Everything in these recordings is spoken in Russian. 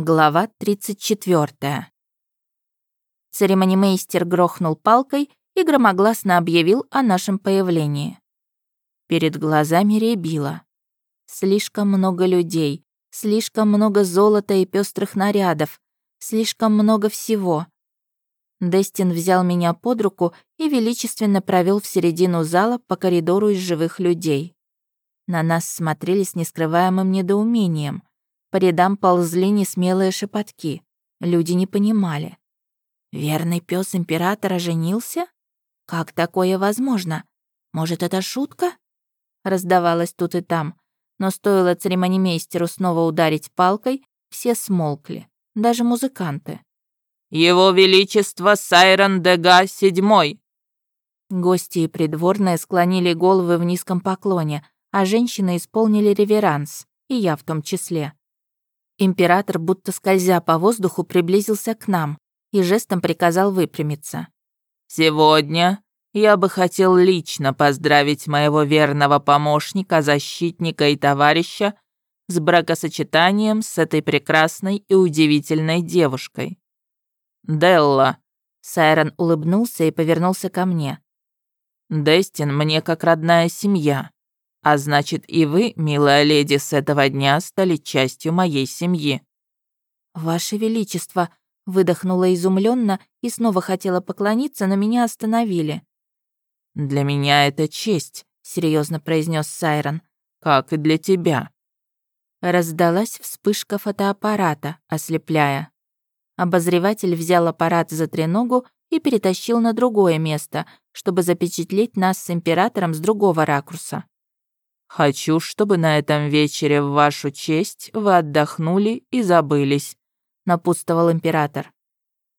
Глава 34. Церемонимейстер грохнул палкой и громогласно объявил о нашем появлении. Перед глазами рябило. Слишком много людей, слишком много золота и пестрых нарядов, слишком много всего. Дестин взял меня под руку и величественно провел в середину зала по коридору из живых людей. На нас смотрели с нескрываемым недоумением. По рядам ползли несмелые шепотки. Люди не понимали. Верный пес императора женился? Как такое возможно? Может, это шутка? Раздавалось тут и там. Но стоило церемонимейстеру снова ударить палкой, все смолкли, даже музыканты. «Его Величество Сайрон Дега седьмой!» Гости и придворные склонили головы в низком поклоне, а женщины исполнили реверанс, и я в том числе. Император, будто скользя по воздуху, приблизился к нам и жестом приказал выпрямиться. «Сегодня я бы хотел лично поздравить моего верного помощника, защитника и товарища с бракосочетанием с этой прекрасной и удивительной девушкой. Делла». Сайрон улыбнулся и повернулся ко мне. «Дестин мне как родная семья. А значит, и вы, милая леди, с этого дня стали частью моей семьи». «Ваше Величество», — выдохнула изумленно и снова хотела поклониться, но меня остановили. «Для меня это честь», — серьезно произнес Сайрон. «Как и для тебя». Раздалась вспышка фотоаппарата, ослепляя. Обозреватель взял аппарат за треногу и перетащил на другое место, чтобы запечатлеть нас с императором с другого ракурса. Хочу, чтобы на этом вечере в вашу честь вы отдохнули и забылись», — напутствовал император.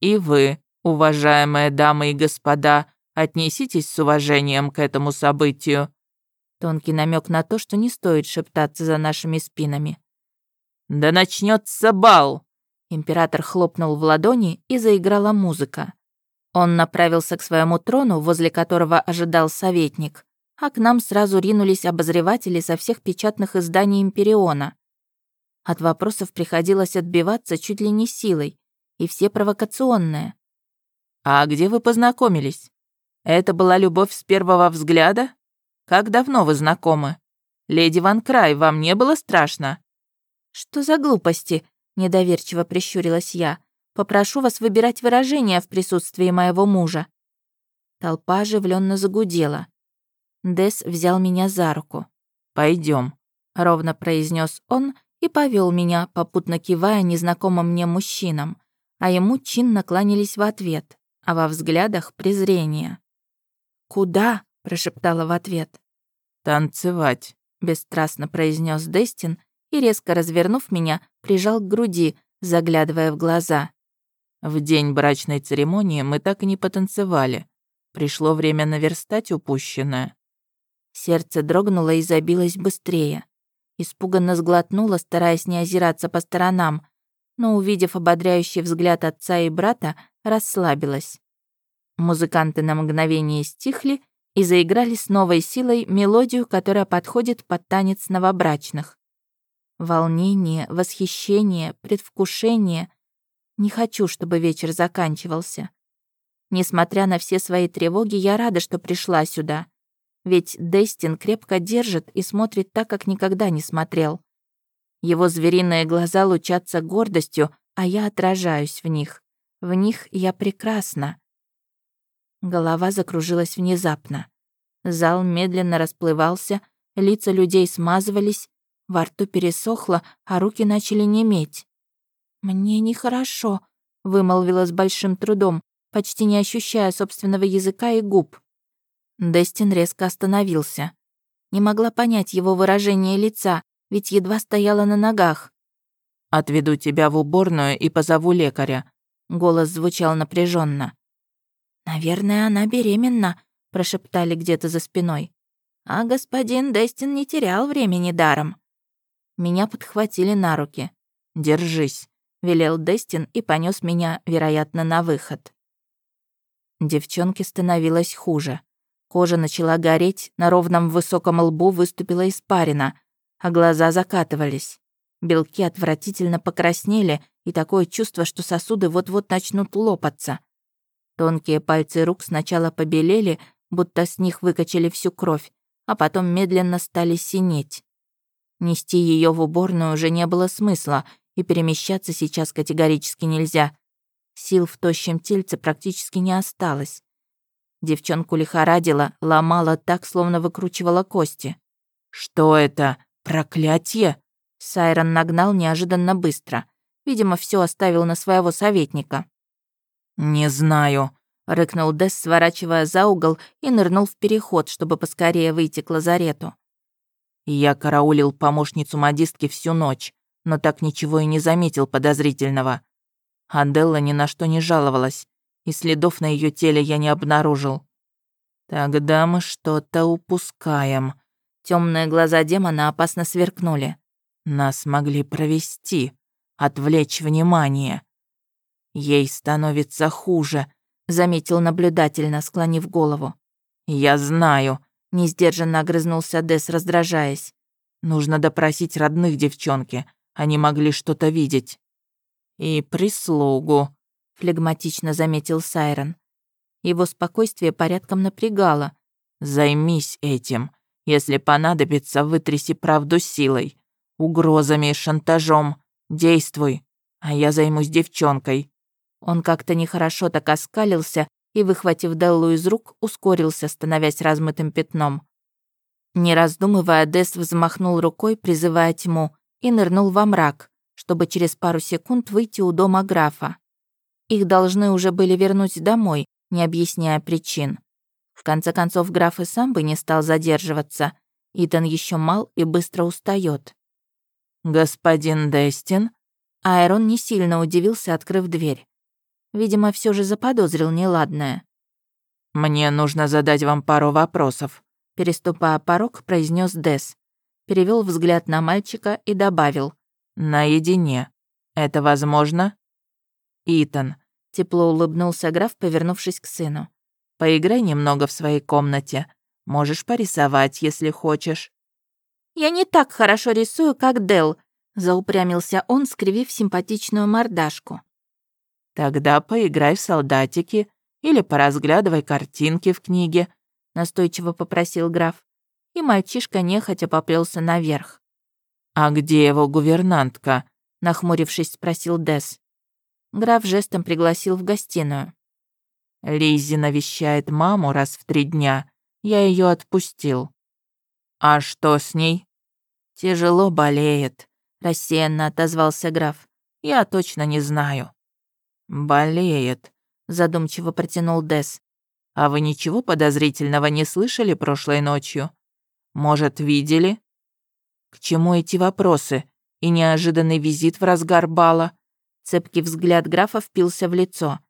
«И вы, уважаемые дамы и господа, отнеситесь с уважением к этому событию». Тонкий намек на то, что не стоит шептаться за нашими спинами. «Да начнется бал!» Император хлопнул в ладони, и заиграла музыка. Он направился к своему трону, возле которого ожидал советник а к нам сразу ринулись обозреватели со всех печатных изданий Империона. От вопросов приходилось отбиваться чуть ли не силой, и все провокационные. «А где вы познакомились? Это была любовь с первого взгляда? Как давно вы знакомы? Леди Ван Край, вам не было страшно?» «Что за глупости?» — недоверчиво прищурилась я. «Попрошу вас выбирать выражения в присутствии моего мужа». Толпа оживленно загудела. Дес взял меня за руку. Пойдем, ровно произнес он и повел меня, попутно кивая незнакомым мне мужчинам, а ему чинно кланялись в ответ, а во взглядах презрение. «Куда?» — прошептала в ответ. «Танцевать», — бесстрастно произнес Дестин и, резко развернув меня, прижал к груди, заглядывая в глаза. «В день брачной церемонии мы так и не потанцевали. Пришло время наверстать упущенное». Сердце дрогнуло и забилось быстрее. Испуганно сглотнула, стараясь не озираться по сторонам, но, увидев ободряющий взгляд отца и брата, расслабилась. Музыканты на мгновение стихли и заиграли с новой силой мелодию, которая подходит под танец новобрачных. Волнение, восхищение, предвкушение. Не хочу, чтобы вечер заканчивался. Несмотря на все свои тревоги, я рада, что пришла сюда. Ведь Дестин крепко держит и смотрит так, как никогда не смотрел. Его звериные глаза лучатся гордостью, а я отражаюсь в них. В них я прекрасна. Голова закружилась внезапно. Зал медленно расплывался, лица людей смазывались, во рту пересохло, а руки начали неметь. «Мне нехорошо», — вымолвила с большим трудом, почти не ощущая собственного языка и губ. Дестин резко остановился. Не могла понять его выражение лица, ведь едва стояла на ногах. «Отведу тебя в уборную и позову лекаря», — голос звучал напряженно. «Наверное, она беременна», — прошептали где-то за спиной. А господин Дестин не терял времени даром. Меня подхватили на руки. «Держись», — велел Дестин и понес меня, вероятно, на выход. Девчонке становилось хуже. Кожа начала гореть, на ровном высоком лбу выступила испарина, а глаза закатывались. Белки отвратительно покраснели и такое чувство, что сосуды вот-вот начнут лопаться. Тонкие пальцы рук сначала побелели, будто с них выкачали всю кровь, а потом медленно стали синеть. Нести ее в уборную уже не было смысла, и перемещаться сейчас категорически нельзя. Сил в тощем тельце практически не осталось. Девчонку лихорадила, ломала так, словно выкручивала кости. «Что это? Проклятие?» Сайрон нагнал неожиданно быстро. Видимо, все оставил на своего советника. «Не знаю», — рыкнул Десс, сворачивая за угол и нырнул в переход, чтобы поскорее выйти к лазарету. Я караулил помощницу модистки всю ночь, но так ничего и не заметил подозрительного. Аделла ни на что не жаловалась, и следов на ее теле я не обнаружил. Тогда мы что-то упускаем. Темные глаза демона опасно сверкнули. Нас могли провести, отвлечь внимание. Ей становится хуже, заметил наблюдательно, склонив голову. Я знаю, несдержанно огрызнулся Дес, раздражаясь. Нужно допросить родных девчонки, они могли что-то видеть. И прислугу, флегматично заметил Сайрон. Его спокойствие порядком напрягало. Займись этим. Если понадобится, вытряси правду силой угрозами, шантажом. Действуй, а я займусь девчонкой». Он как-то нехорошо так оскалился и, выхватив Деллу из рук, ускорился, становясь размытым пятном. Не раздумывая, Дес взмахнул рукой, призывая тьму, и нырнул во мрак, чтобы через пару секунд выйти у дома графа. Их должны уже были вернуть домой, не объясняя причин. В конце концов, граф и сам бы не стал задерживаться. Итан еще мал и быстро устает. «Господин Дестин?» Айрон не сильно удивился, открыв дверь. Видимо, все же заподозрил неладное. «Мне нужно задать вам пару вопросов», переступая порог, произнес Дес. Перевел взгляд на мальчика и добавил. «Наедине. Это возможно?» «Итан», — тепло улыбнулся граф, повернувшись к сыну. «Поиграй немного в своей комнате. Можешь порисовать, если хочешь». «Я не так хорошо рисую, как Дел», — заупрямился он, скривив симпатичную мордашку. «Тогда поиграй в солдатики или поразглядывай картинки в книге», — настойчиво попросил граф. И мальчишка нехотя поплелся наверх. «А где его гувернантка?» — нахмурившись, спросил Дес. Граф жестом пригласил в гостиную. Лиззи навещает маму раз в три дня. Я ее отпустил. А что с ней? «Тяжело болеет», — рассеянно отозвался граф. «Я точно не знаю». «Болеет», — задумчиво протянул Дес. «А вы ничего подозрительного не слышали прошлой ночью? Может, видели?» «К чему эти вопросы? И неожиданный визит в разгар бала?» Цепкий взгляд графа впился в лицо.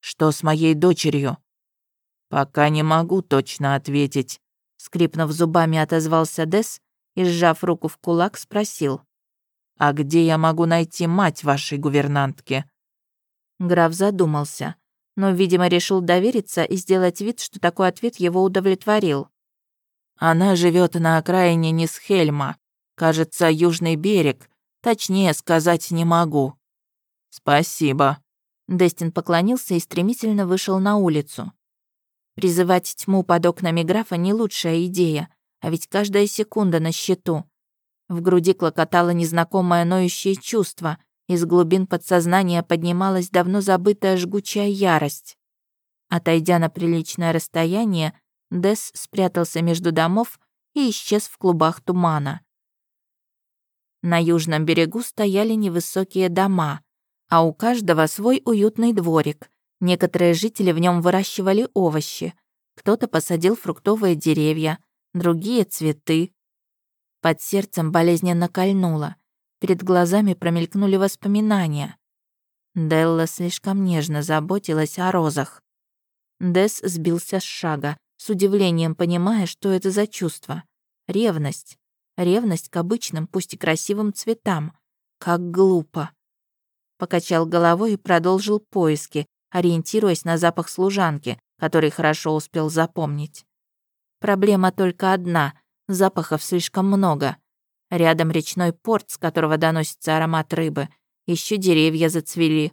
«Что с моей дочерью?» «Пока не могу точно ответить», — скрипнув зубами, отозвался Дес и, сжав руку в кулак, спросил. «А где я могу найти мать вашей гувернантки?» Граф задумался, но, видимо, решил довериться и сделать вид, что такой ответ его удовлетворил. «Она живет на окраине Нисхельма. Кажется, южный берег. Точнее сказать не могу». «Спасибо». Дестин поклонился и стремительно вышел на улицу. Призывать тьму под окнами графа не лучшая идея, а ведь каждая секунда на счету. В груди клокотало незнакомое ноющее чувство, из глубин подсознания поднималась давно забытая жгучая ярость. Отойдя на приличное расстояние, Дес спрятался между домов и исчез в клубах тумана. На южном берегу стояли невысокие дома, а у каждого свой уютный дворик. Некоторые жители в нем выращивали овощи, кто-то посадил фруктовые деревья, другие — цветы. Под сердцем болезненно кольнуло. Перед глазами промелькнули воспоминания. Делла слишком нежно заботилась о розах. Дес сбился с шага, с удивлением понимая, что это за чувство. Ревность. Ревность к обычным, пусть и красивым цветам. Как глупо. Покачал головой и продолжил поиски, ориентируясь на запах служанки, который хорошо успел запомнить. Проблема только одна — запахов слишком много. Рядом речной порт, с которого доносится аромат рыбы, еще деревья зацвели.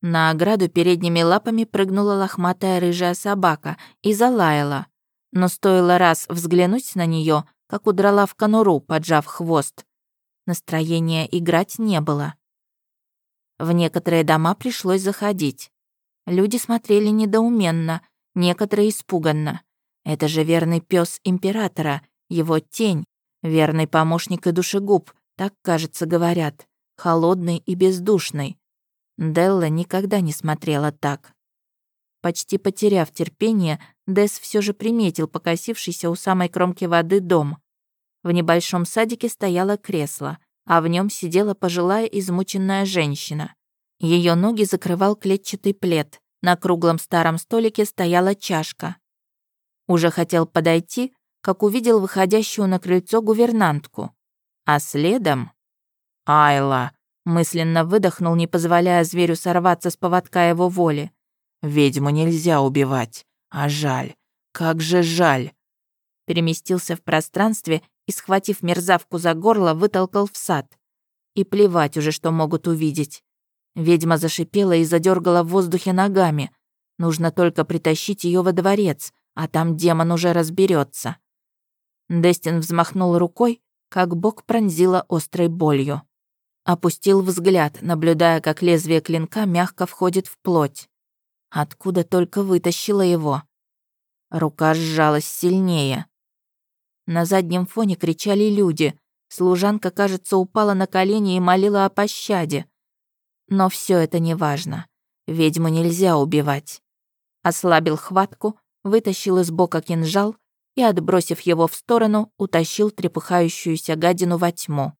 На ограду передними лапами прыгнула лохматая рыжая собака и залаяла. Но стоило раз взглянуть на нее, как удрала в конуру, поджав хвост. Настроения играть не было. В некоторые дома пришлось заходить. Люди смотрели недоуменно, некоторые испуганно. Это же верный пес императора, его тень, верный помощник и душегуб, так, кажется, говорят, холодный и бездушный. Делла никогда не смотрела так. Почти потеряв терпение, Дес все же приметил покосившийся у самой кромки воды дом. В небольшом садике стояло кресло, а в нем сидела пожилая измученная женщина. Ее ноги закрывал клетчатый плед. На круглом старом столике стояла чашка. Уже хотел подойти, как увидел выходящую на крыльцо гувернантку. А следом... «Айла!» — мысленно выдохнул, не позволяя зверю сорваться с поводка его воли. «Ведьму нельзя убивать. А жаль. Как же жаль!» Переместился в пространстве и, схватив мерзавку за горло, вытолкал в сад. И плевать уже, что могут увидеть. Ведьма зашипела и задергала в воздухе ногами. Нужно только притащить ее во дворец, а там демон уже разберется. Дестин взмахнул рукой, как бок пронзила острой болью. Опустил взгляд, наблюдая, как лезвие клинка мягко входит в плоть. Откуда только вытащила его. Рука сжалась сильнее. На заднем фоне кричали люди. Служанка, кажется, упала на колени и молила о пощаде. Но все это не важно. Ведьму нельзя убивать. Ослабил хватку, вытащил из бока кинжал и, отбросив его в сторону, утащил трепыхающуюся гадину во тьму.